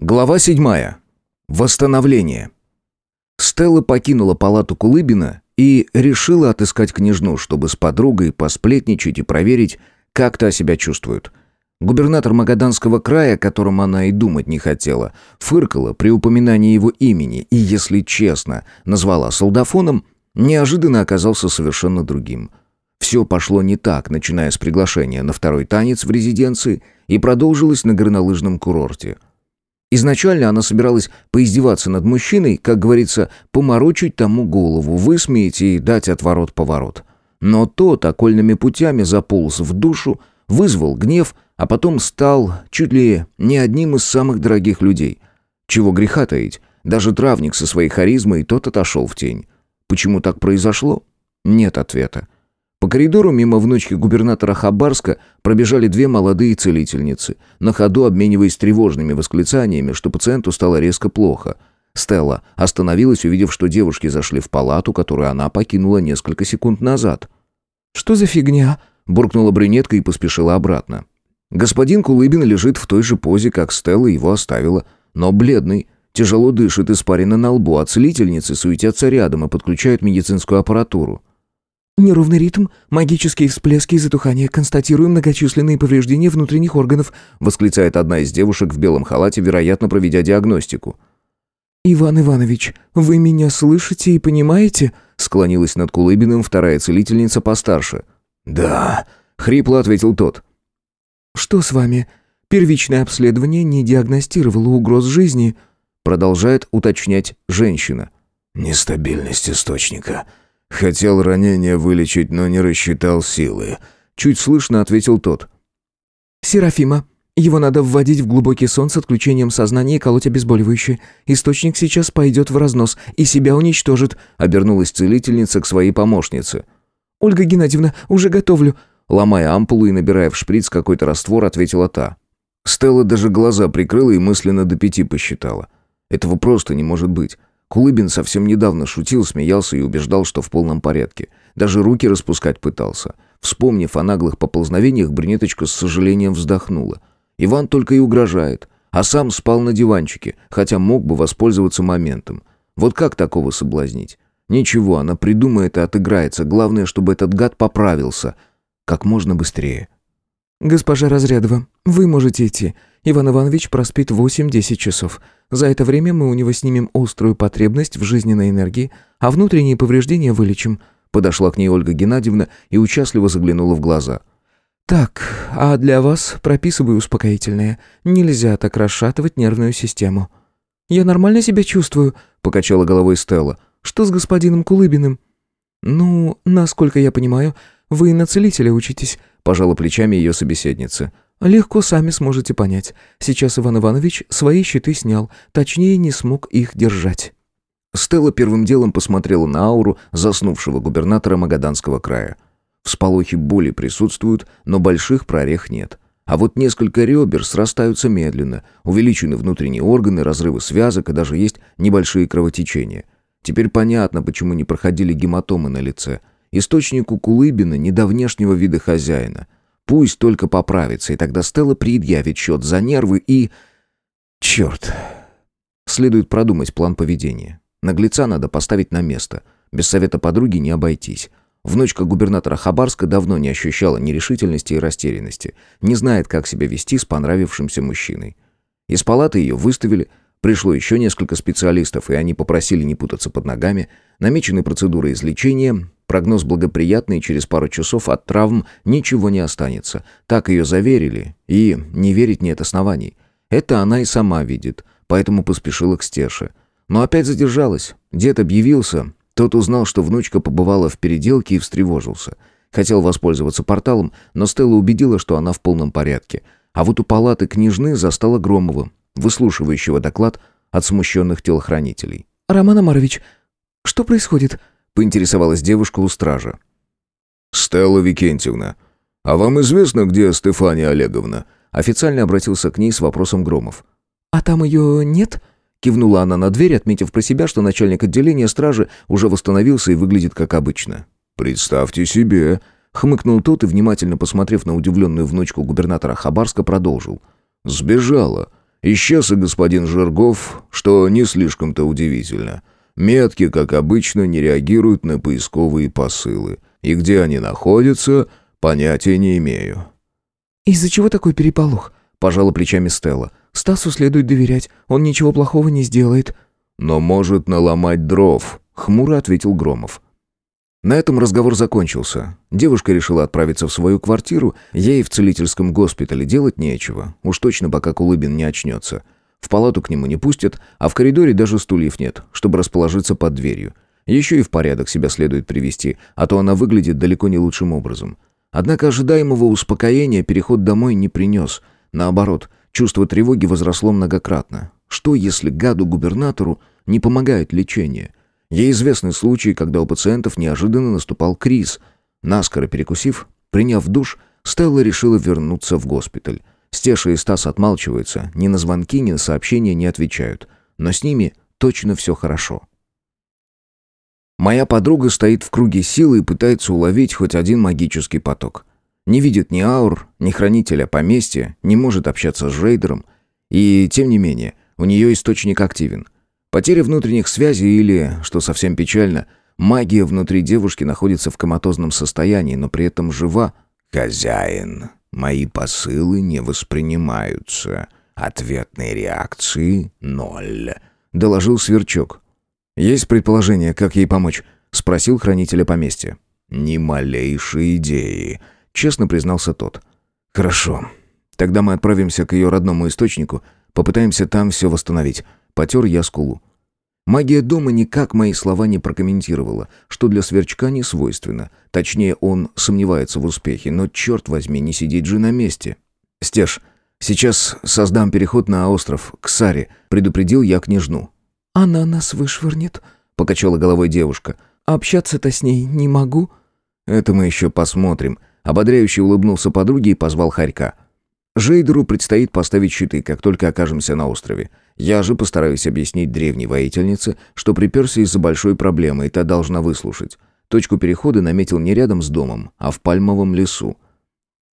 Глава седьмая. Восстановление. Стелла покинула палату Кулыбина и решила отыскать княжну, чтобы с подругой посплетничать и проверить, как та себя чувствует. Губернатор Магаданского края, о котором она и думать не хотела, фыркала при упоминании его имени и, если честно, назвала солдафоном, неожиданно оказался совершенно другим. Все пошло не так, начиная с приглашения на второй танец в резиденции и продолжилось на горнолыжном курорте – Изначально она собиралась поиздеваться над мужчиной, как говорится, поморочить тому голову, высмеять и дать отворот-поворот. Но тот окольными путями заполз в душу, вызвал гнев, а потом стал чуть ли не одним из самых дорогих людей. Чего греха таить, даже травник со своей харизмой тот отошел в тень. Почему так произошло? Нет ответа. По коридору мимо внучки губернатора Хабарска пробежали две молодые целительницы, на ходу обмениваясь тревожными восклицаниями, что пациенту стало резко плохо. Стелла остановилась, увидев, что девушки зашли в палату, которую она покинула несколько секунд назад. «Что за фигня?» – буркнула брюнетка и поспешила обратно. Господин Кулыбин лежит в той же позе, как Стелла его оставила, но бледный, тяжело дышит, испарина на лбу, а целительницы суетятся рядом и подключают медицинскую аппаратуру. «Неровный ритм, магические всплески и затухания. Констатируем многочисленные повреждения внутренних органов», восклицает одна из девушек в белом халате, вероятно, проведя диагностику. «Иван Иванович, вы меня слышите и понимаете?» склонилась над Кулыбиным вторая целительница постарше. «Да», — хрипло ответил тот. «Что с вами? Первичное обследование не диагностировало угроз жизни», продолжает уточнять женщина. «Нестабильность источника», Хотел ранение вылечить, но не рассчитал силы. Чуть слышно ответил тот. «Серафима, его надо вводить в глубокий сон с отключением сознания и колоть обезболивающее. Источник сейчас пойдет в разнос и себя уничтожит», — обернулась целительница к своей помощнице. «Ольга Геннадьевна, уже готовлю», — ломая ампулу и набирая в шприц какой-то раствор, ответила та. Стелла даже глаза прикрыла и мысленно до пяти посчитала. Этого просто не может быть. Кулыбин совсем недавно шутил, смеялся и убеждал, что в полном порядке. Даже руки распускать пытался. Вспомнив о наглых поползновениях, брюнеточка с сожалением вздохнула. Иван только и угрожает, а сам спал на диванчике, хотя мог бы воспользоваться моментом. Вот как такого соблазнить? Ничего, она придумает и отыграется. Главное, чтобы этот гад поправился. Как можно быстрее. «Госпожа Разрядова, вы можете идти. Иван Иванович проспит 8-10 часов. За это время мы у него снимем острую потребность в жизненной энергии, а внутренние повреждения вылечим». Подошла к ней Ольга Геннадьевна и участливо заглянула в глаза. «Так, а для вас прописываю успокоительное. Нельзя так расшатывать нервную систему». «Я нормально себя чувствую», — покачала головой Стелла. «Что с господином Кулыбиным?» «Ну, насколько я понимаю, вы на целителя учитесь», — пожала плечами ее собеседница. «Легко сами сможете понять. Сейчас Иван Иванович свои щиты снял, точнее, не смог их держать». Стелла первым делом посмотрела на ауру заснувшего губернатора Магаданского края. Всполохи боли присутствуют, но больших прорех нет. А вот несколько ребер срастаются медленно, увеличены внутренние органы, разрывы связок и даже есть небольшие кровотечения. Теперь понятно, почему не проходили гематомы на лице. Источник у Кулыбина не до внешнего вида хозяина – Пусть только поправится, и тогда Стелла предъявит счет за нервы и... Черт. Следует продумать план поведения. Наглеца надо поставить на место. Без совета подруги не обойтись. Внучка губернатора Хабарска давно не ощущала нерешительности и растерянности. Не знает, как себя вести с понравившимся мужчиной. Из палаты ее выставили, Пришло еще несколько специалистов, и они попросили не путаться под ногами. Намечены процедуры излечения, прогноз благоприятный, через пару часов от травм ничего не останется. Так ее заверили, и не верить нет оснований. Это она и сама видит, поэтому поспешила к Стеше. Но опять задержалась. Дед объявился, тот узнал, что внучка побывала в переделке и встревожился. Хотел воспользоваться порталом, но Стелла убедила, что она в полном порядке. А вот у палаты княжны застала Громова, выслушивающего доклад от смущенных телохранителей. «Роман Амарович, что происходит?» — поинтересовалась девушка у стража. «Стелла Викентьевна, а вам известно, где Стефания Олеговна?» Официально обратился к ней с вопросом Громов. «А там ее нет?» Кивнула она на дверь, отметив про себя, что начальник отделения стражи уже восстановился и выглядит как обычно. «Представьте себе!» — хмыкнул тот и, внимательно посмотрев на удивленную внучку губернатора Хабарска, продолжил. «Сбежала. Исчез и господин Жиргов, что не слишком-то удивительно. Метки, как обычно, не реагируют на поисковые посылы. И где они находятся, понятия не имею. «Из-за чего такой переполох?» – пожала плечами Стелла. «Стасу следует доверять, он ничего плохого не сделает». «Но может наломать дров», — хмуро ответил Громов. На этом разговор закончился. Девушка решила отправиться в свою квартиру, ей в целительском госпитале делать нечего, уж точно пока Кулыбин не очнется. В палату к нему не пустят, а в коридоре даже стульев нет, чтобы расположиться под дверью. Еще и в порядок себя следует привести, а то она выглядит далеко не лучшим образом. Однако ожидаемого успокоения переход домой не принес. Наоборот, чувство тревоги возросло многократно. Что, если гаду-губернатору не помогает лечение? Ей известны случаи, когда у пациентов неожиданно наступал криз. Наскоро перекусив, приняв душ, Стелла решила вернуться в госпиталь. Стеша и Стас отмалчиваются, ни на звонки, ни на сообщения не отвечают. Но с ними точно все хорошо. Моя подруга стоит в круге силы и пытается уловить хоть один магический поток. Не видит ни аур, ни хранителя поместья, не может общаться с Рейдером. И, тем не менее, у нее источник активен – Потеря внутренних связей или, что совсем печально, магия внутри девушки находится в коматозном состоянии, но при этом жива. «Хозяин, мои посылы не воспринимаются. Ответной реакции — ноль», — доложил Сверчок. «Есть предположение, как ей помочь?» — спросил хранителя поместья. «Ни малейшей идеи», — честно признался тот. «Хорошо. Тогда мы отправимся к ее родному источнику, попытаемся там все восстановить». Потер я скулу. Магия дома никак мои слова не прокомментировала, что для сверчка не свойственно. Точнее, он сомневается в успехе, но, черт возьми, не сидеть же на месте. «Стеж, сейчас создам переход на остров, к Саре», — предупредил я княжну. «Она нас вышвырнет», — покачала головой девушка. «Общаться-то с ней не могу». «Это мы еще посмотрим», — ободряюще улыбнулся подруге и позвал Харька. Жейдеру предстоит поставить щиты, как только окажемся на острове. Я же постараюсь объяснить древней воительнице, что приперся из-за большой проблемы, и та должна выслушать. Точку перехода наметил не рядом с домом, а в пальмовом лесу.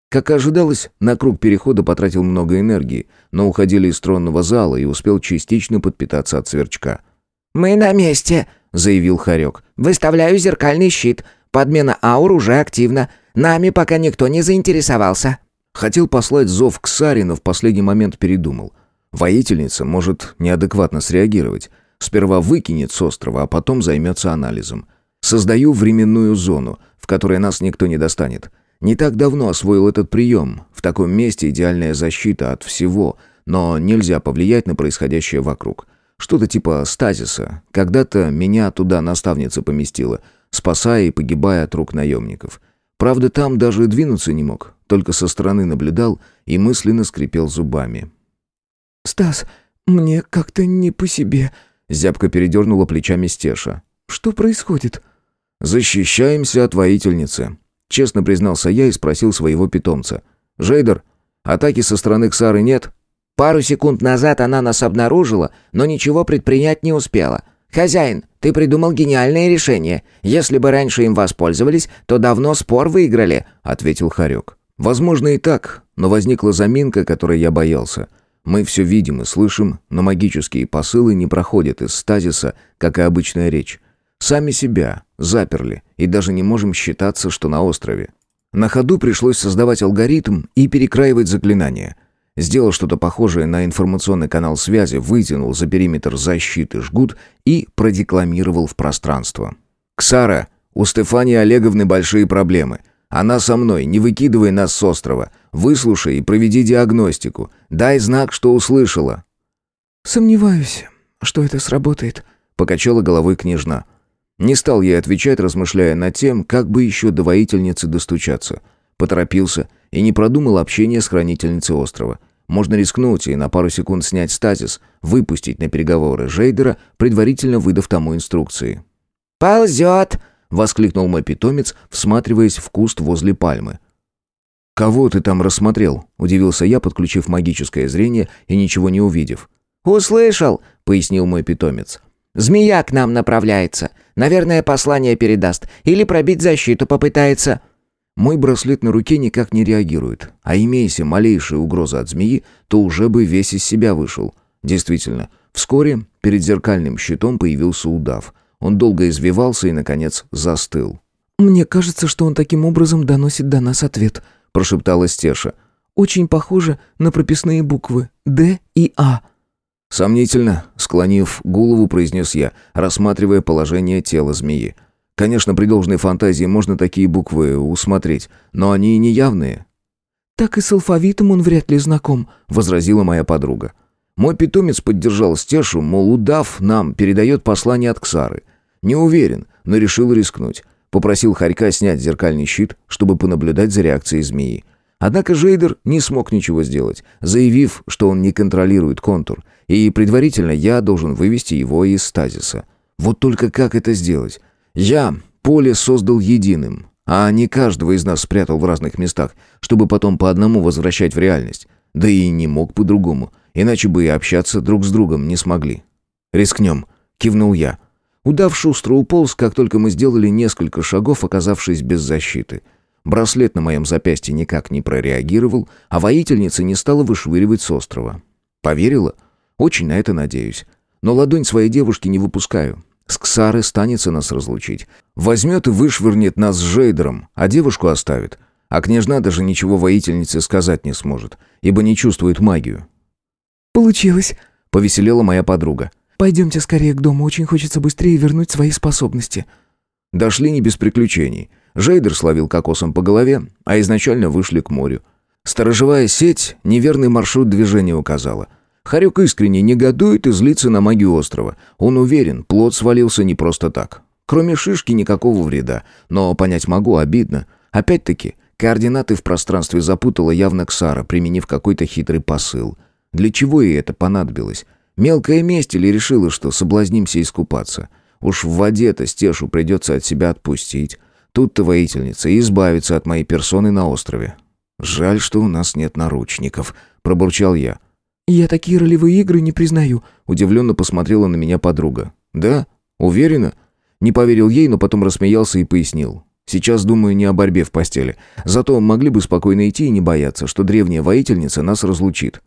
Как и ожидалось, на круг перехода потратил много энергии, но уходили из тронного зала и успел частично подпитаться от сверчка. «Мы на месте», — заявил Харек. «Выставляю зеркальный щит. Подмена аур уже активна. Нами пока никто не заинтересовался». Хотел послать зов к Саре, но в последний момент передумал — Воительница может неадекватно среагировать. Сперва выкинет с острова, а потом займется анализом. Создаю временную зону, в которой нас никто не достанет. Не так давно освоил этот прием. В таком месте идеальная защита от всего, но нельзя повлиять на происходящее вокруг. Что-то типа стазиса. Когда-то меня туда наставница поместила, спасая и погибая от рук наемников. Правда, там даже двинуться не мог, только со стороны наблюдал и мысленно скрипел зубами. «Стас, мне как-то не по себе», — зябко передернула плечами Стеша. «Что происходит?» «Защищаемся от воительницы», — честно признался я и спросил своего питомца. «Жейдер, атаки со стороны Ксары нет?» «Пару секунд назад она нас обнаружила, но ничего предпринять не успела. Хозяин, ты придумал гениальное решение. Если бы раньше им воспользовались, то давно спор выиграли», — ответил Харек. «Возможно и так, но возникла заминка, которой я боялся». Мы все видим и слышим, но магические посылы не проходят из стазиса, как и обычная речь. Сами себя заперли и даже не можем считаться, что на острове. На ходу пришлось создавать алгоритм и перекраивать заклинания. Сделал что-то похожее на информационный канал связи, вытянул за периметр защиты жгут и продекламировал в пространство. «Ксара, у Стефании Олеговны большие проблемы. Она со мной, не выкидывай нас с острова. Выслушай и проведи диагностику. Дай знак, что услышала». «Сомневаюсь, что это сработает», — покачала головой княжна. Не стал ей отвечать, размышляя над тем, как бы еще до воительницы достучаться. Поторопился и не продумал общение с хранительницей острова. Можно рискнуть и на пару секунд снять стазис, выпустить на переговоры Жейдера, предварительно выдав тому инструкции. «Ползет!» — воскликнул мой питомец, всматриваясь в куст возле пальмы. «Кого ты там рассмотрел?» – удивился я, подключив магическое зрение и ничего не увидев. «Услышал», – пояснил мой питомец. «Змея к нам направляется. Наверное, послание передаст. Или пробить защиту попытается». Мой браслет на руке никак не реагирует, а имеяся малейшая угроза от змеи, то уже бы весь из себя вышел. Действительно, вскоре перед зеркальным щитом появился удав. Он долго извивался и, наконец, застыл. «Мне кажется, что он таким образом доносит до нас ответ», — прошептала Стеша. «Очень похоже на прописные буквы «Д» и «А». Сомнительно, склонив голову, произнес я, рассматривая положение тела змеи. Конечно, при должной фантазии можно такие буквы усмотреть, но они не явные. «Так и с алфавитом он вряд ли знаком», — возразила моя подруга. Мой питомец поддержал Стешу, мол, удав нам передает послание от Ксары. Не уверен, но решил рискнуть. Попросил Харька снять зеркальный щит, чтобы понаблюдать за реакцией змеи. Однако Жейдер не смог ничего сделать, заявив, что он не контролирует контур, и предварительно я должен вывести его из стазиса. Вот только как это сделать? Я поле создал единым, а не каждого из нас спрятал в разных местах, чтобы потом по одному возвращать в реальность. Да и не мог по-другому, иначе бы и общаться друг с другом не смогли. «Рискнем», — кивнул я. Удав шустро уполз, как только мы сделали несколько шагов, оказавшись без защиты. Браслет на моем запястье никак не прореагировал, а воительница не стала вышвыривать с острова. Поверила? Очень на это надеюсь. Но ладонь своей девушки не выпускаю. С Ксары станется нас разлучить. Возьмет и вышвырнет нас с Жейдером, а девушку оставит. А княжна даже ничего воительнице сказать не сможет, ибо не чувствует магию. «Получилось», — повеселела моя подруга. «Пойдемте скорее к дому, очень хочется быстрее вернуть свои способности». Дошли не без приключений. Жейдер словил кокосом по голове, а изначально вышли к морю. Сторожевая сеть неверный маршрут движения указала — Харек искренне негодует и злится на магию острова. Он уверен, плод свалился не просто так. Кроме шишки никакого вреда, но понять могу, обидно. Опять-таки, координаты в пространстве запутала явно Ксара, применив какой-то хитрый посыл. Для чего ей это понадобилось? Мелкая месть или решила, что соблазнимся искупаться? Уж в воде-то стешу придется от себя отпустить. Тут-то воительница избавиться от моей персоны на острове. «Жаль, что у нас нет наручников», — пробурчал я. «Я такие ролевые игры не признаю», — удивленно посмотрела на меня подруга. «Да? Уверена?» Не поверил ей, но потом рассмеялся и пояснил. «Сейчас думаю не о борьбе в постели. Зато могли бы спокойно идти и не бояться, что древняя воительница нас разлучит».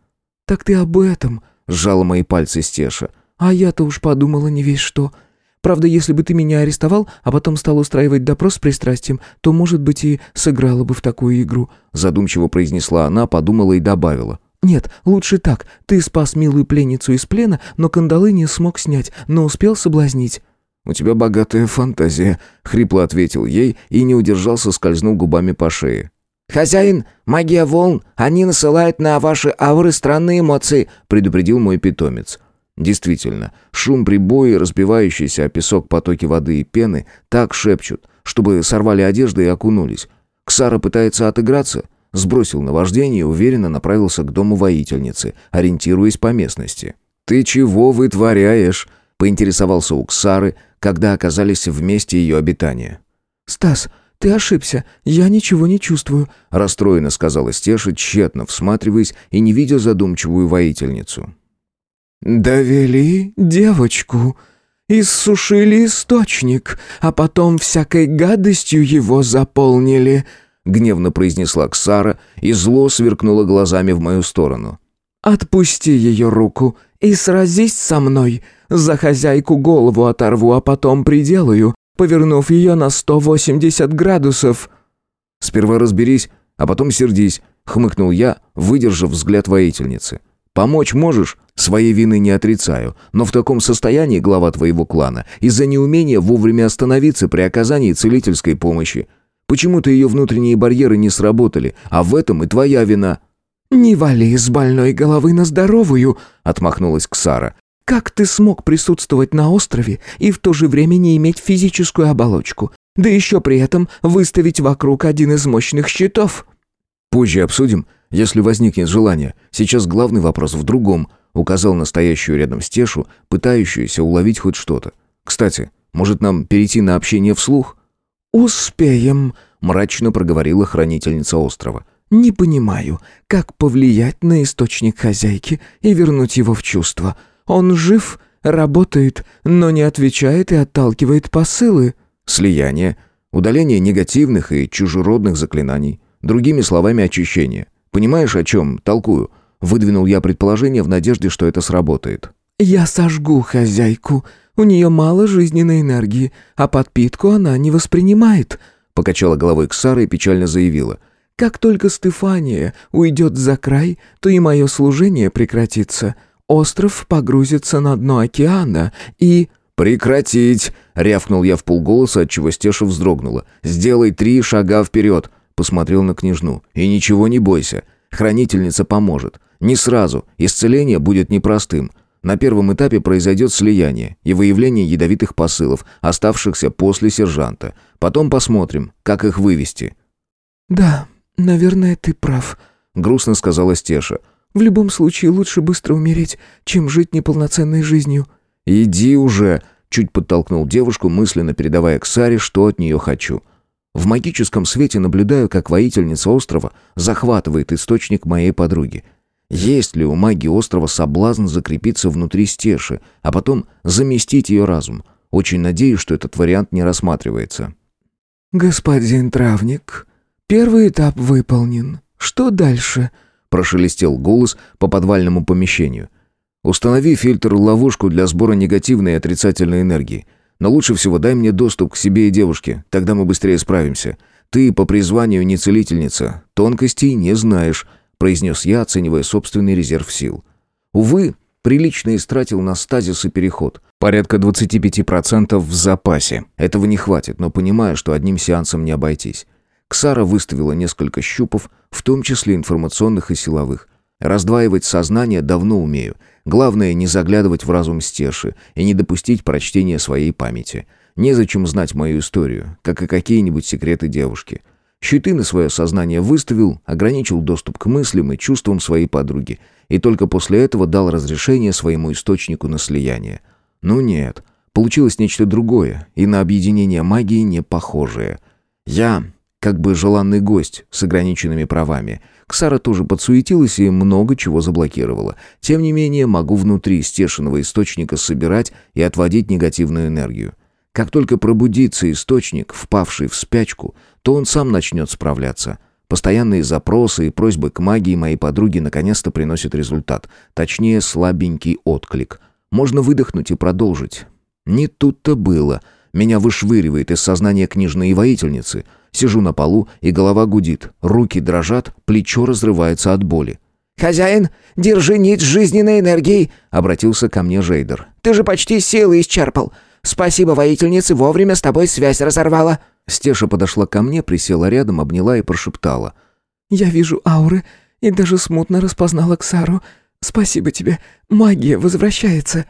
«Так ты об этом?» — сжала мои пальцы Стеша. «А я-то уж подумала не весь что. Правда, если бы ты меня арестовал, а потом стал устраивать допрос с пристрастием, то, может быть, и сыграла бы в такую игру», — задумчиво произнесла она, подумала и добавила. «Нет, лучше так. Ты спас милую пленницу из плена, но кандалы не смог снять, но успел соблазнить». «У тебя богатая фантазия», — хрипло ответил ей и не удержался, скользнул губами по шее. «Хозяин, магия волн, они насылают на ваши ауры странные эмоции», — предупредил мой питомец. Действительно, шум прибоя, разбивающийся о песок потоки воды и пены, так шепчут, чтобы сорвали одежды и окунулись. Ксара пытается отыграться — Сбросил наваждение и уверенно направился к дому воительницы, ориентируясь по местности. «Ты чего вытворяешь?» — поинтересовался у Ксары, когда оказались в месте ее обитания. «Стас, ты ошибся, я ничего не чувствую», — расстроенно сказала Стеша, тщетно всматриваясь и не видя задумчивую воительницу. «Довели девочку», Иссушили источник, а потом всякой гадостью его заполнили гневно произнесла Ксара и зло сверкнула глазами в мою сторону. «Отпусти ее руку и сразись со мной. За хозяйку голову оторву, а потом приделаю, повернув ее на 180 градусов». «Сперва разберись, а потом сердись», — хмыкнул я, выдержав взгляд воительницы. «Помочь можешь? Своей вины не отрицаю, но в таком состоянии глава твоего клана из-за неумения вовремя остановиться при оказании целительской помощи. Почему-то ее внутренние барьеры не сработали, а в этом и твоя вина». «Не вали с больной головы на здоровую», — отмахнулась Ксара. «Как ты смог присутствовать на острове и в то же время не иметь физическую оболочку, да еще при этом выставить вокруг один из мощных щитов?» «Позже обсудим, если возникнет желание. Сейчас главный вопрос в другом», — указал настоящую рядом Стешу, пытающуюся уловить хоть что-то. «Кстати, может нам перейти на общение вслух?» «Успеем», — мрачно проговорила хранительница острова. «Не понимаю, как повлиять на источник хозяйки и вернуть его в чувство. Он жив, работает, но не отвечает и отталкивает посылы». «Слияние», — Удаление негативных и чужеродных заклинаний. Другими словами, очищение. Понимаешь, о чем толкую? Выдвинул я предположение в надежде, что это сработает. «Я сожгу хозяйку. У нее мало жизненной энергии, а подпитку она не воспринимает», покачала головой Ксара и печально заявила. «Как только Стефания уйдет за край, то и мое служение прекратится. Остров погрузится на дно океана и...» «Прекратить!» — рявкнул я в полголоса, отчего Стеша вздрогнула. «Сделай три шага вперед!» — посмотрел на княжну. «И ничего не бойся. Хранительница поможет. Не сразу. Исцеление будет непростым. На первом этапе произойдет слияние и выявление ядовитых посылов, оставшихся после сержанта. Потом посмотрим, как их вывести». «Да, наверное, ты прав», — грустно сказала Стеша. «В любом случае лучше быстро умереть, чем жить неполноценной жизнью». «Иди уже!» — чуть подтолкнул девушку, мысленно передавая к Саре, что от нее хочу. В магическом свете наблюдаю, как воительница острова захватывает источник моей подруги. Есть ли у магии острова соблазн закрепиться внутри стеши, а потом заместить ее разум? Очень надеюсь, что этот вариант не рассматривается. «Господин травник, первый этап выполнен. Что дальше?» — прошелестел голос по подвальному помещению. Установи фильтр-ловушку для сбора негативной и отрицательной энергии. Но лучше всего дай мне доступ к себе и девушке, тогда мы быстрее справимся. Ты по призванию не целительница, тонкостей не знаешь», — произнес я, оценивая собственный резерв сил. Увы, прилично истратил на стазис и переход. Порядка 25% в запасе. Этого не хватит, но понимаю, что одним сеансом не обойтись. Ксара выставила несколько щупов, в том числе информационных и силовых. Раздваивать сознание давно умею. Главное не заглядывать в разум Стеши и не допустить прочтения своей памяти. Незачем знать мою историю, как и какие-нибудь секреты девушки. Щиты на свое сознание выставил, ограничил доступ к мыслям и чувствам своей подруги, и только после этого дал разрешение своему источнику на слияние. Ну нет, получилось нечто другое, и на объединение магии не похожее. Я как бы желанный гость с ограниченными правами — Ксара тоже подсуетилась и много чего заблокировала. Тем не менее, могу внутри стешенного источника собирать и отводить негативную энергию. Как только пробудится источник, впавший в спячку, то он сам начнет справляться. Постоянные запросы и просьбы к магии моей подруги наконец-то приносят результат. Точнее, слабенький отклик. Можно выдохнуть и продолжить. Не тут-то было. Меня вышвыривает из сознания книжной воительницы — Сижу на полу, и голова гудит, руки дрожат, плечо разрывается от боли. «Хозяин, держи нить жизненной энергией!» — обратился ко мне Жейдер. «Ты же почти силы исчерпал. Спасибо, воительнице, вовремя с тобой связь разорвала». Стеша подошла ко мне, присела рядом, обняла и прошептала. «Я вижу ауры и даже смутно распознала Ксару. Спасибо тебе, магия возвращается».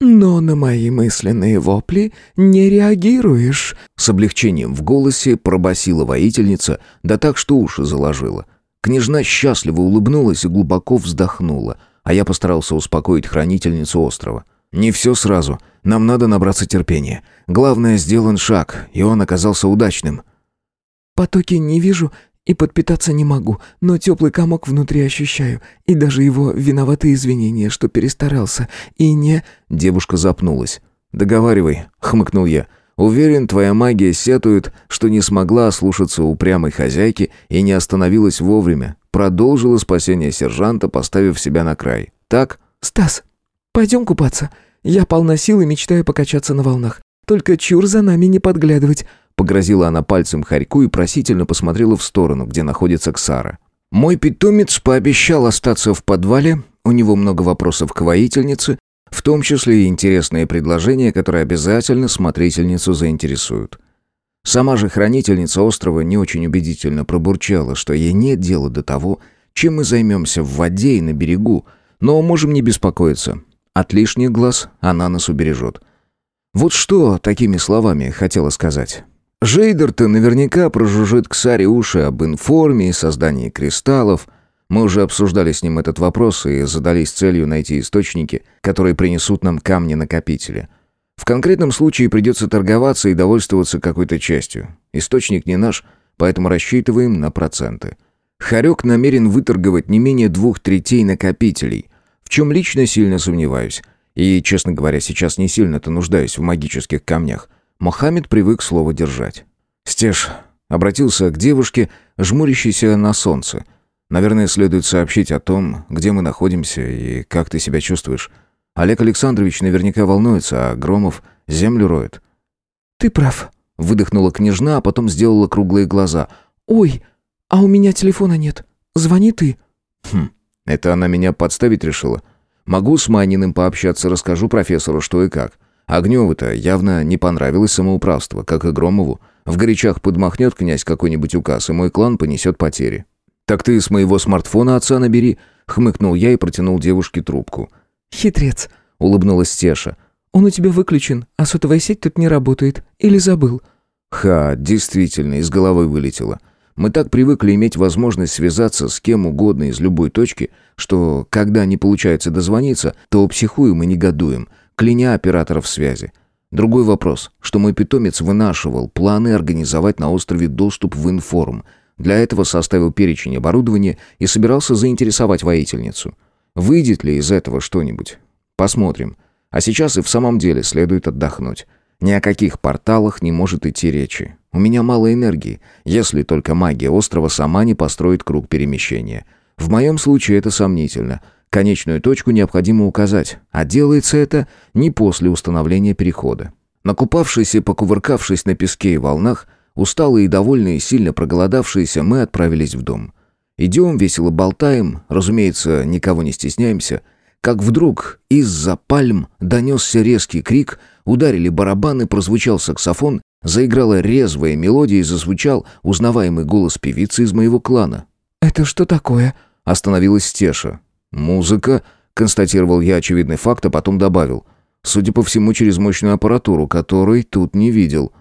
«Но на мои мысленные вопли не реагируешь», — с облегчением в голосе пробасила воительница, да так, что уши заложила. Княжна счастливо улыбнулась и глубоко вздохнула, а я постарался успокоить хранительницу острова. «Не все сразу. Нам надо набраться терпения. Главное, сделан шаг, и он оказался удачным». «Потоки не вижу и подпитаться не могу, но теплый комок внутри ощущаю, и даже его виноватые извинения, что перестарался, и не...» Девушка запнулась. «Договаривай», — хмыкнул я. «Уверен, твоя магия сетует, что не смогла ослушаться упрямой хозяйки и не остановилась вовремя. Продолжила спасение сержанта, поставив себя на край. Так?» «Стас, пойдем купаться. Я полна сил и мечтаю покачаться на волнах. Только чур за нами не подглядывать», Погрозила она пальцем Харьку и просительно посмотрела в сторону, где находится Ксара. Мой питомец пообещал остаться в подвале, у него много вопросов к воительнице, в том числе и интересные предложения, которые обязательно смотрительницу заинтересуют. Сама же хранительница острова не очень убедительно пробурчала, что ей нет дела до того, чем мы займемся в воде и на берегу, но можем не беспокоиться. От лишних глаз она нас убережет. Вот что такими словами хотела сказать. Жейдер-то наверняка прожужжит к Саре уши об информе и создании кристаллов. Мы уже обсуждали с ним этот вопрос и задались целью найти источники, которые принесут нам камни-накопители. В конкретном случае придется торговаться и довольствоваться какой-то частью. Источник не наш, поэтому рассчитываем на проценты. Харек намерен выторговать не менее двух третей накопителей, в чем лично сильно сомневаюсь. И, честно говоря, сейчас не сильно-то нуждаюсь в магических камнях. Мохаммед привык слово держать. Стеж обратился к девушке, жмурящейся на солнце. Наверное, следует сообщить о том, где мы находимся и как ты себя чувствуешь. Олег Александрович наверняка волнуется, а Громов землю роет. «Ты прав», — выдохнула княжна, а потом сделала круглые глаза. «Ой, а у меня телефона нет. Звони ты». «Хм, это она меня подставить решила? Могу с Маниным пообщаться, расскажу профессору, что и как. Огневу-то явно не понравилось самоуправство, как и Громову. В горячах подмахнет князь какой-нибудь указ, и мой клан понесет потери. «Так ты с моего смартфона отца набери», — хмыкнул я и протянул девушке трубку. «Хитрец», — улыбнулась Теша. «Он у тебя выключен, а сотовая сеть тут не работает. Или забыл?» «Ха, действительно, из головы вылетело. Мы так привыкли иметь возможность связаться с кем угодно из любой точки, что, когда не получается дозвониться, то психуем и негодуем, кляня операторов связи. Другой вопрос, что мой питомец вынашивал планы организовать на острове доступ в информ. Для этого составил перечень оборудования и собирался заинтересовать воительницу. Выйдет ли из этого что-нибудь? Посмотрим. А сейчас и в самом деле следует отдохнуть. Ни о каких порталах не может идти речи. У меня мало энергии, если только магия острова сама не построит круг перемещения. В моем случае это сомнительно. Конечную точку необходимо указать, а делается это не после установления перехода. Накупавшись и покувыркавшись на песке и волнах, усталые и довольные, сильно проголодавшиеся, мы отправились в дом. Идем, весело болтаем, разумеется, никого не стесняемся, как вдруг из-за пальм донесся резкий крик — Ударили барабаны, прозвучал саксофон, заиграла резвая мелодия и зазвучал узнаваемый голос певицы из моего клана. «Это что такое?» — остановилась Стеша. «Музыка», — констатировал я очевидный факт, а потом добавил. «Судя по всему, через мощную аппаратуру, которой тут не видел».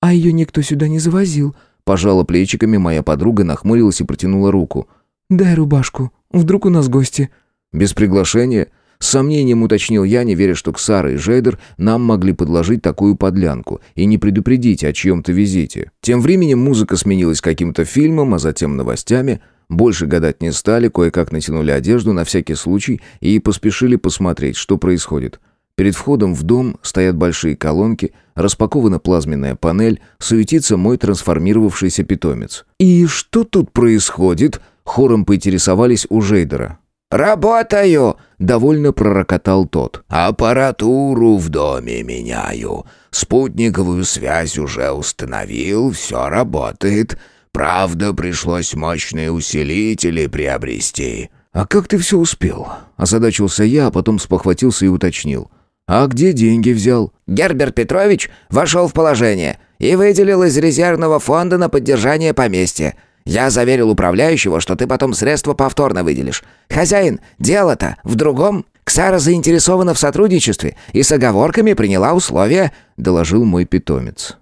«А ее никто сюда не завозил», — пожала плечиками моя подруга, нахмурилась и протянула руку. «Дай рубашку, вдруг у нас гости». «Без приглашения?» С сомнением уточнил я, не веря, что Ксара и Жейдер нам могли подложить такую подлянку и не предупредить о чьем-то визите. Тем временем музыка сменилась каким-то фильмом, а затем новостями. Больше гадать не стали, кое-как натянули одежду на всякий случай и поспешили посмотреть, что происходит. Перед входом в дом стоят большие колонки, распакована плазменная панель, суетится мой трансформировавшийся питомец. «И что тут происходит?» Хором поинтересовались у Жейдера. «Работаю!» — довольно пророкотал тот. «Аппаратуру в доме меняю. Спутниковую связь уже установил, все работает. Правда, пришлось мощные усилители приобрести». «А как ты все успел?» — озадачился я, а потом спохватился и уточнил. «А где деньги взял?» «Герберт Петрович вошел в положение и выделил из резервного фонда на поддержание поместья. Я заверил управляющего, что ты потом средства повторно выделишь. Хозяин, дело-то в другом. Ксара заинтересована в сотрудничестве и с оговорками приняла условия», — доложил мой питомец.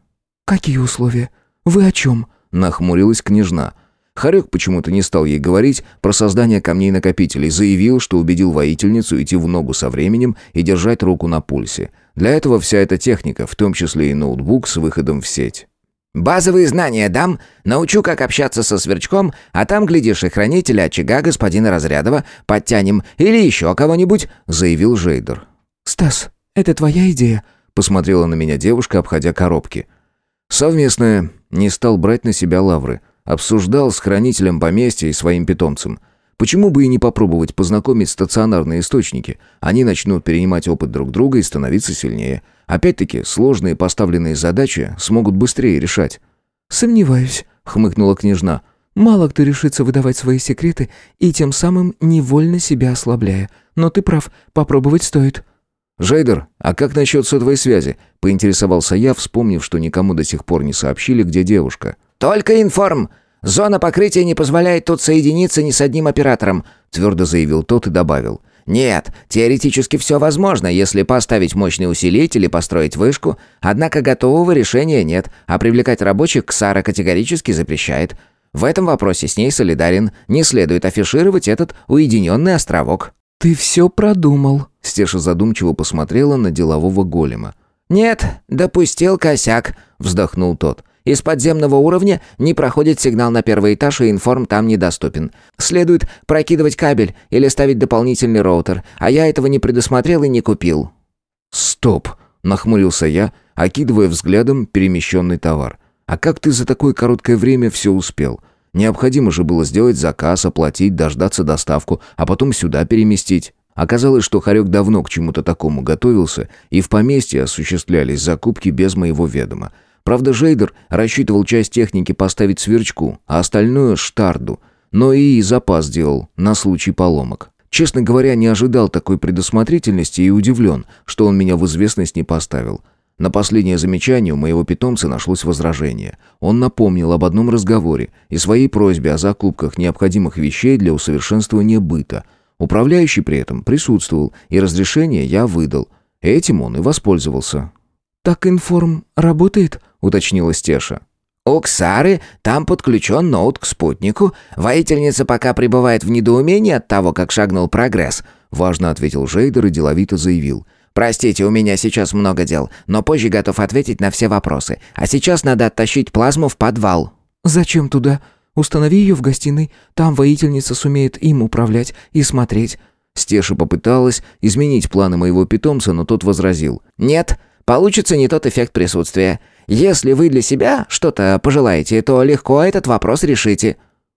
«Какие условия? Вы о чем?» — нахмурилась княжна. Харек почему-то не стал ей говорить про создание камней-накопителей, заявил, что убедил воительницу идти в ногу со временем и держать руку на пульсе. Для этого вся эта техника, в том числе и ноутбук с выходом в сеть. Базовые знания дам, научу, как общаться со сверчком, а там, глядишь, и хранителя очага господина Разрядова подтянем или еще кого-нибудь», — заявил Жейдер. «Стас, это твоя идея?» — посмотрела на меня девушка, обходя коробки. «Совместная. Не стал брать на себя лавры. Обсуждал с хранителем поместья и своим питомцем. Почему бы и не попробовать познакомить стационарные источники? Они начнут перенимать опыт друг друга и становиться сильнее. Опять-таки, сложные поставленные задачи смогут быстрее решать. «Сомневаюсь», — хмыкнула княжна. «Мало кто решится выдавать свои секреты и тем самым невольно себя ослабляя. Но ты прав, попробовать стоит». «Жейдер, а как насчет сотовой связи?» — поинтересовался я, вспомнив, что никому до сих пор не сообщили, где девушка. «Только информ. «Зона покрытия не позволяет тут соединиться ни с одним оператором», твердо заявил тот и добавил. «Нет, теоретически все возможно, если поставить мощный усилитель и построить вышку, однако готового решения нет, а привлекать рабочих Ксара категорически запрещает. В этом вопросе с ней солидарен, не следует афишировать этот уединенный островок». «Ты все продумал», — Стеша задумчиво посмотрела на делового голема. «Нет, допустил косяк», — вздохнул тот. Из подземного уровня не проходит сигнал на первый этаж, и информ там недоступен. Следует прокидывать кабель или ставить дополнительный роутер, а я этого не предусмотрел и не купил». «Стоп!» – нахмурился я, окидывая взглядом перемещенный товар. А как ты за такое короткое время все успел? Необходимо же было сделать заказ, оплатить, дождаться доставку, а потом сюда переместить. Оказалось, что Харек давно к чему-то такому готовился, и в поместье осуществлялись закупки без моего ведома. Правда, Жейдер рассчитывал часть техники поставить сверчку, а остальное — штарду, но и запас делал на случай поломок. Честно говоря, не ожидал такой предусмотрительности и удивлен, что он меня в известность не поставил. На последнее замечание у моего питомца нашлось возражение. Он напомнил об одном разговоре и своей просьбе о закупках необходимых вещей для усовершенствования быта. Управляющий при этом присутствовал, и разрешение я выдал. Этим он и воспользовался. «Так информ работает?» — уточнила Стеша. «У Ксары там подключен ноут к спутнику. Воительница пока пребывает в недоумении от того, как шагнул прогресс», — важно ответил Жейдер и деловито заявил. «Простите, у меня сейчас много дел, но позже готов ответить на все вопросы. А сейчас надо оттащить плазму в подвал». «Зачем туда? Установи ее в гостиной. Там воительница сумеет им управлять и смотреть». Стеша попыталась изменить планы моего питомца, но тот возразил. «Нет, получится не тот эффект присутствия. Если вы для себя что-то пожелаете, то легко этот вопрос решите».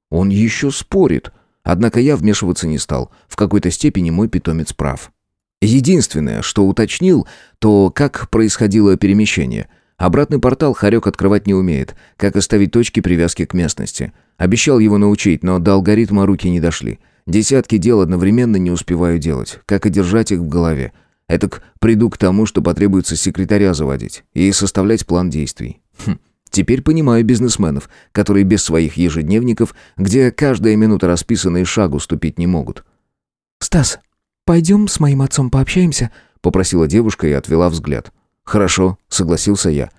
Он еще спорит. Однако я вмешиваться не стал. В какой-то степени мой питомец прав. Единственное, что уточнил, то как происходило перемещение. Обратный портал Харек открывать не умеет, как оставить точки привязки к местности. Обещал его научить, но до алгоритма руки не дошли. Десятки дел одновременно не успеваю делать, как и держать их в голове. Этак приду к тому, что потребуется секретаря заводить и составлять план действий. Хм. Теперь понимаю бизнесменов, которые без своих ежедневников, где каждая минута расписана шагу ступить не могут. «Стас, пойдем с моим отцом пообщаемся?» — попросила девушка и отвела взгляд. «Хорошо», — согласился я.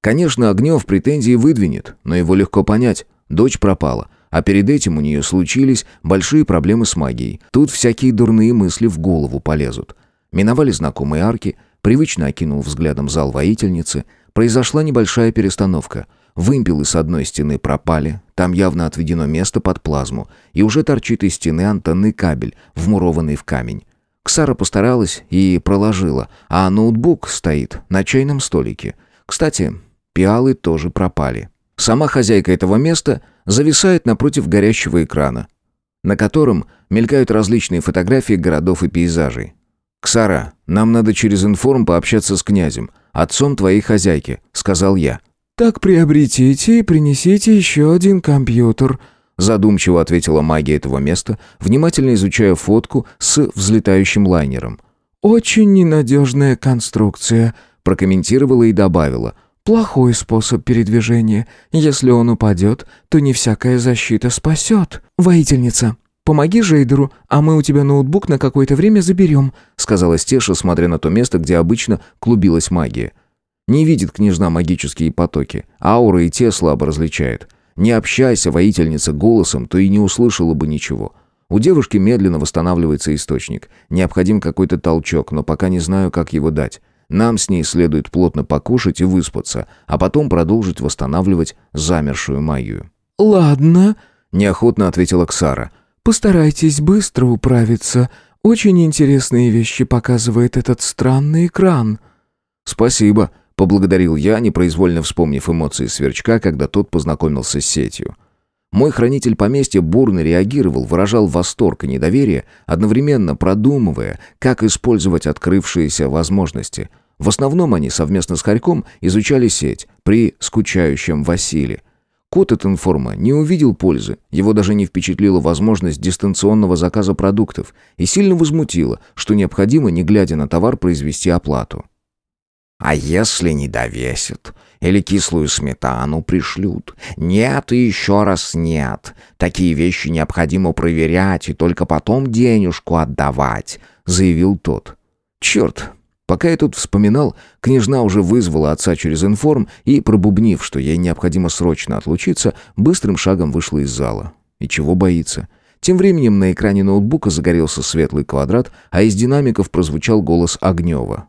«Конечно, Огнев претензии выдвинет, но его легко понять. Дочь пропала, а перед этим у нее случились большие проблемы с магией. Тут всякие дурные мысли в голову полезут. Миновали знакомые арки, привычно окинул взглядом зал воительницы. Произошла небольшая перестановка. Вымпелы с одной стены пропали, там явно отведено место под плазму, и уже торчит из стены антенный кабель, вмурованный в камень. Ксара постаралась и проложила, а ноутбук стоит на чайном столике. Кстати, пиалы тоже пропали. Сама хозяйка этого места зависает напротив горящего экрана, на котором мелькают различные фотографии городов и пейзажей. «Ксара, нам надо через информ пообщаться с князем, отцом твоей хозяйки», — сказал я. «Так приобретите и принесите еще один компьютер», — задумчиво ответила магия этого места, внимательно изучая фотку с взлетающим лайнером. «Очень ненадежная конструкция», — прокомментировала и добавила. «Плохой способ передвижения. Если он упадет, то не всякая защита спасет. Воительница, «Помоги Жейдеру, а мы у тебя ноутбук на какое-то время заберем», сказала Стеша, смотря на то место, где обычно клубилась магия. Не видит княжна магические потоки, ауры и те слабо различает. Не общайся, воительница, голосом, то и не услышала бы ничего. У девушки медленно восстанавливается источник. Необходим какой-то толчок, но пока не знаю, как его дать. Нам с ней следует плотно покушать и выспаться, а потом продолжить восстанавливать замершую магию. «Ладно», — неохотно ответила Ксара. Постарайтесь быстро управиться. Очень интересные вещи показывает этот странный экран». «Спасибо», — поблагодарил я, непроизвольно вспомнив эмоции сверчка, когда тот познакомился с сетью. Мой хранитель поместья бурно реагировал, выражал восторг и недоверие, одновременно продумывая, как использовать открывшиеся возможности. В основном они совместно с Харьком изучали сеть при скучающем Василе, Кот от информа не увидел пользы, его даже не впечатлила возможность дистанционного заказа продуктов и сильно возмутило, что необходимо, не глядя на товар, произвести оплату. «А если не довесят? Или кислую сметану пришлют? Нет и еще раз нет. Такие вещи необходимо проверять и только потом денежку отдавать», — заявил тот. «Черт, Пока я тут вспоминал, княжна уже вызвала отца через информ и, пробубнив, что ей необходимо срочно отлучиться, быстрым шагом вышла из зала. И чего боится? Тем временем на экране ноутбука загорелся светлый квадрат, а из динамиков прозвучал голос Огнева.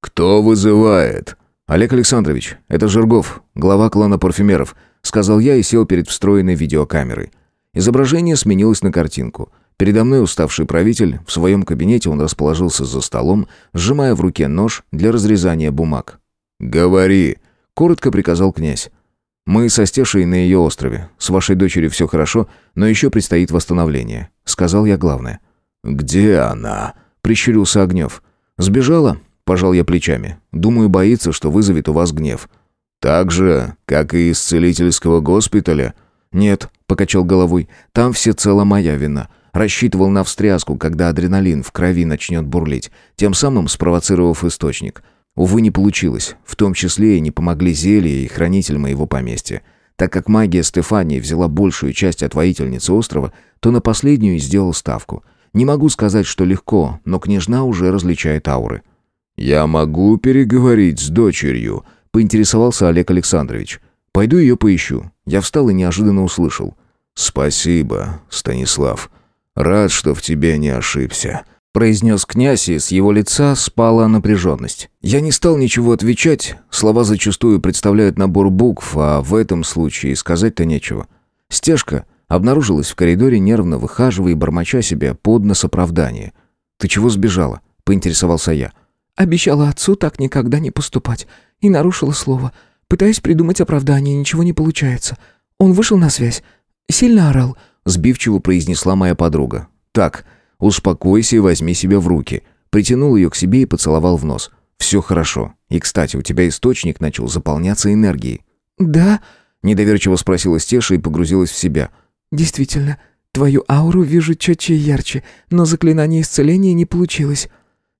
«Кто вызывает?» «Олег Александрович, это Жиргов, глава клана парфюмеров», сказал я и сел перед встроенной видеокамерой. Изображение сменилось на картинку. Передо мной уставший правитель, в своем кабинете он расположился за столом, сжимая в руке нож для разрезания бумаг. «Говори», — коротко приказал князь. Мы со Стешей на ее острове. С вашей дочерью все хорошо, но еще предстоит восстановление. Сказал я главное. «Где она?» — прищурился Огнев. «Сбежала?» — пожал я плечами. «Думаю, боится, что вызовет у вас гнев». «Так же, как и из целительского госпиталя?» «Нет», — покачал головой, — «там всецело моя вина. Рассчитывал на встряску, когда адреналин в крови начнет бурлить, тем самым спровоцировав источник. Увы, не получилось. В том числе и не помогли зелья и хранитель моего поместья. Так как магия Стефании взяла большую часть от воительницы острова, то на последнюю и сделал ставку. Не могу сказать, что легко, но княжна уже различает ауры. «Я могу переговорить с дочерью», — поинтересовался Олег Александрович. «Пойду ее поищу». Я встал и неожиданно услышал. «Спасибо, Станислав. Рад, что в тебе не ошибся», — произнес князь, и с его лица спала напряженность. Я не стал ничего отвечать. Слова зачастую представляют набор букв, а в этом случае сказать-то нечего. Стежка обнаружилась в коридоре, нервно выхаживая и бормоча себе под нос оправдания. «Ты чего сбежала?» — поинтересовался я. «Обещала отцу так никогда не поступать. И нарушила слово. Пытаюсь придумать оправдание, ничего не получается. Он вышел на связь. Сильно орал сбивчиво произнесла моя подруга. «Так, успокойся и возьми себя в руки». Притянул ее к себе и поцеловал в нос. «Все хорошо. И, кстати, у тебя источник начал заполняться энергией». «Да?» – недоверчиво спросила Стеша и погрузилась в себя. «Действительно, твою ауру вижу четче и ярче, но заклинание исцеления не получилось».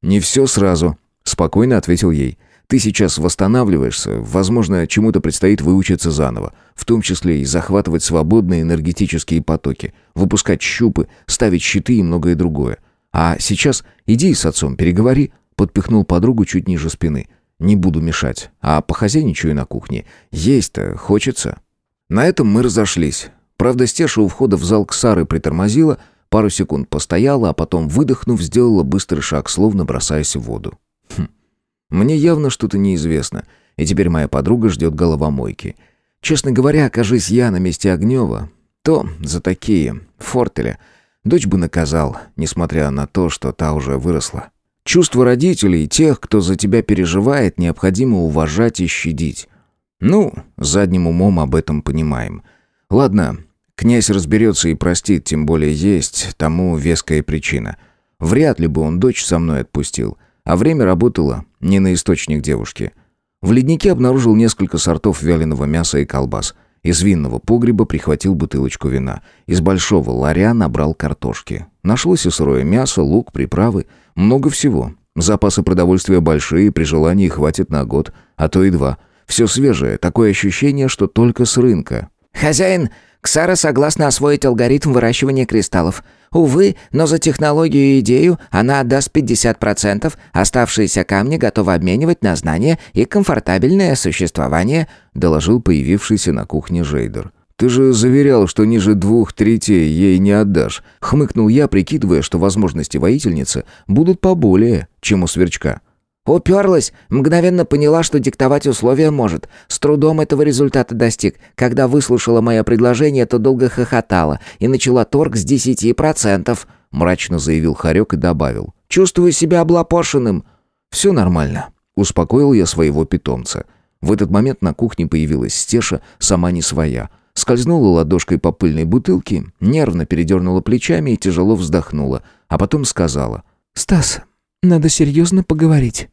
«Не все сразу», – спокойно ответил ей. Ты сейчас восстанавливаешься, возможно, чему-то предстоит выучиться заново, в том числе и захватывать свободные энергетические потоки, выпускать щупы, ставить щиты и многое другое. А сейчас иди с отцом переговори, подпихнул подругу чуть ниже спины. Не буду мешать, а похозяйничаю на кухне. Есть-то хочется. На этом мы разошлись. Правда, Стеша у входа в зал Ксары притормозила, пару секунд постояла, а потом, выдохнув, сделала быстрый шаг, словно бросаясь в воду. Хм. Мне явно что-то неизвестно, и теперь моя подруга ждет головомойки. Честно говоря, окажись я на месте Огнева, то за такие фортеля дочь бы наказал, несмотря на то, что та уже выросла. Чувства родителей и тех, кто за тебя переживает, необходимо уважать и щадить. Ну, задним умом об этом понимаем. Ладно, князь разберется и простит, тем более есть тому веская причина. Вряд ли бы он дочь со мной отпустил. А время работало не на источник девушки. В леднике обнаружил несколько сортов вяленого мяса и колбас. Из винного погреба прихватил бутылочку вина. Из большого ларя набрал картошки. Нашлось и сырое мясо, лук, приправы. Много всего. Запасы продовольствия большие, при желании хватит на год, а то и два. Все свежее, такое ощущение, что только с рынка. «Хозяин, Ксара согласна освоить алгоритм выращивания кристаллов. Увы, но за технологию и идею она отдаст 50%, оставшиеся камни готовы обменивать на знания и комфортабельное существование», доложил появившийся на кухне Жейдер. «Ты же заверял, что ниже двух третей ей не отдашь», хмыкнул я, прикидывая, что возможности воительницы будут поболее, чем у сверчка. Уперлась, мгновенно поняла, что диктовать условия может. С трудом этого результата достиг. Когда выслушала мое предложение, то долго хохотала и начала торг с десяти процентов. Мрачно заявил Харек и добавил. «Чувствую себя облапошенным». «Все нормально», — успокоил я своего питомца. В этот момент на кухне появилась Стеша, сама не своя. Скользнула ладошкой по пыльной бутылке, нервно передернула плечами и тяжело вздохнула, а потом сказала. «Стас, надо серьезно поговорить».